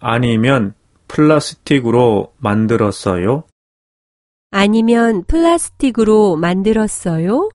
아니면 플라스틱으로 만들었어요? 아니면 플라스틱으로 만들었어요?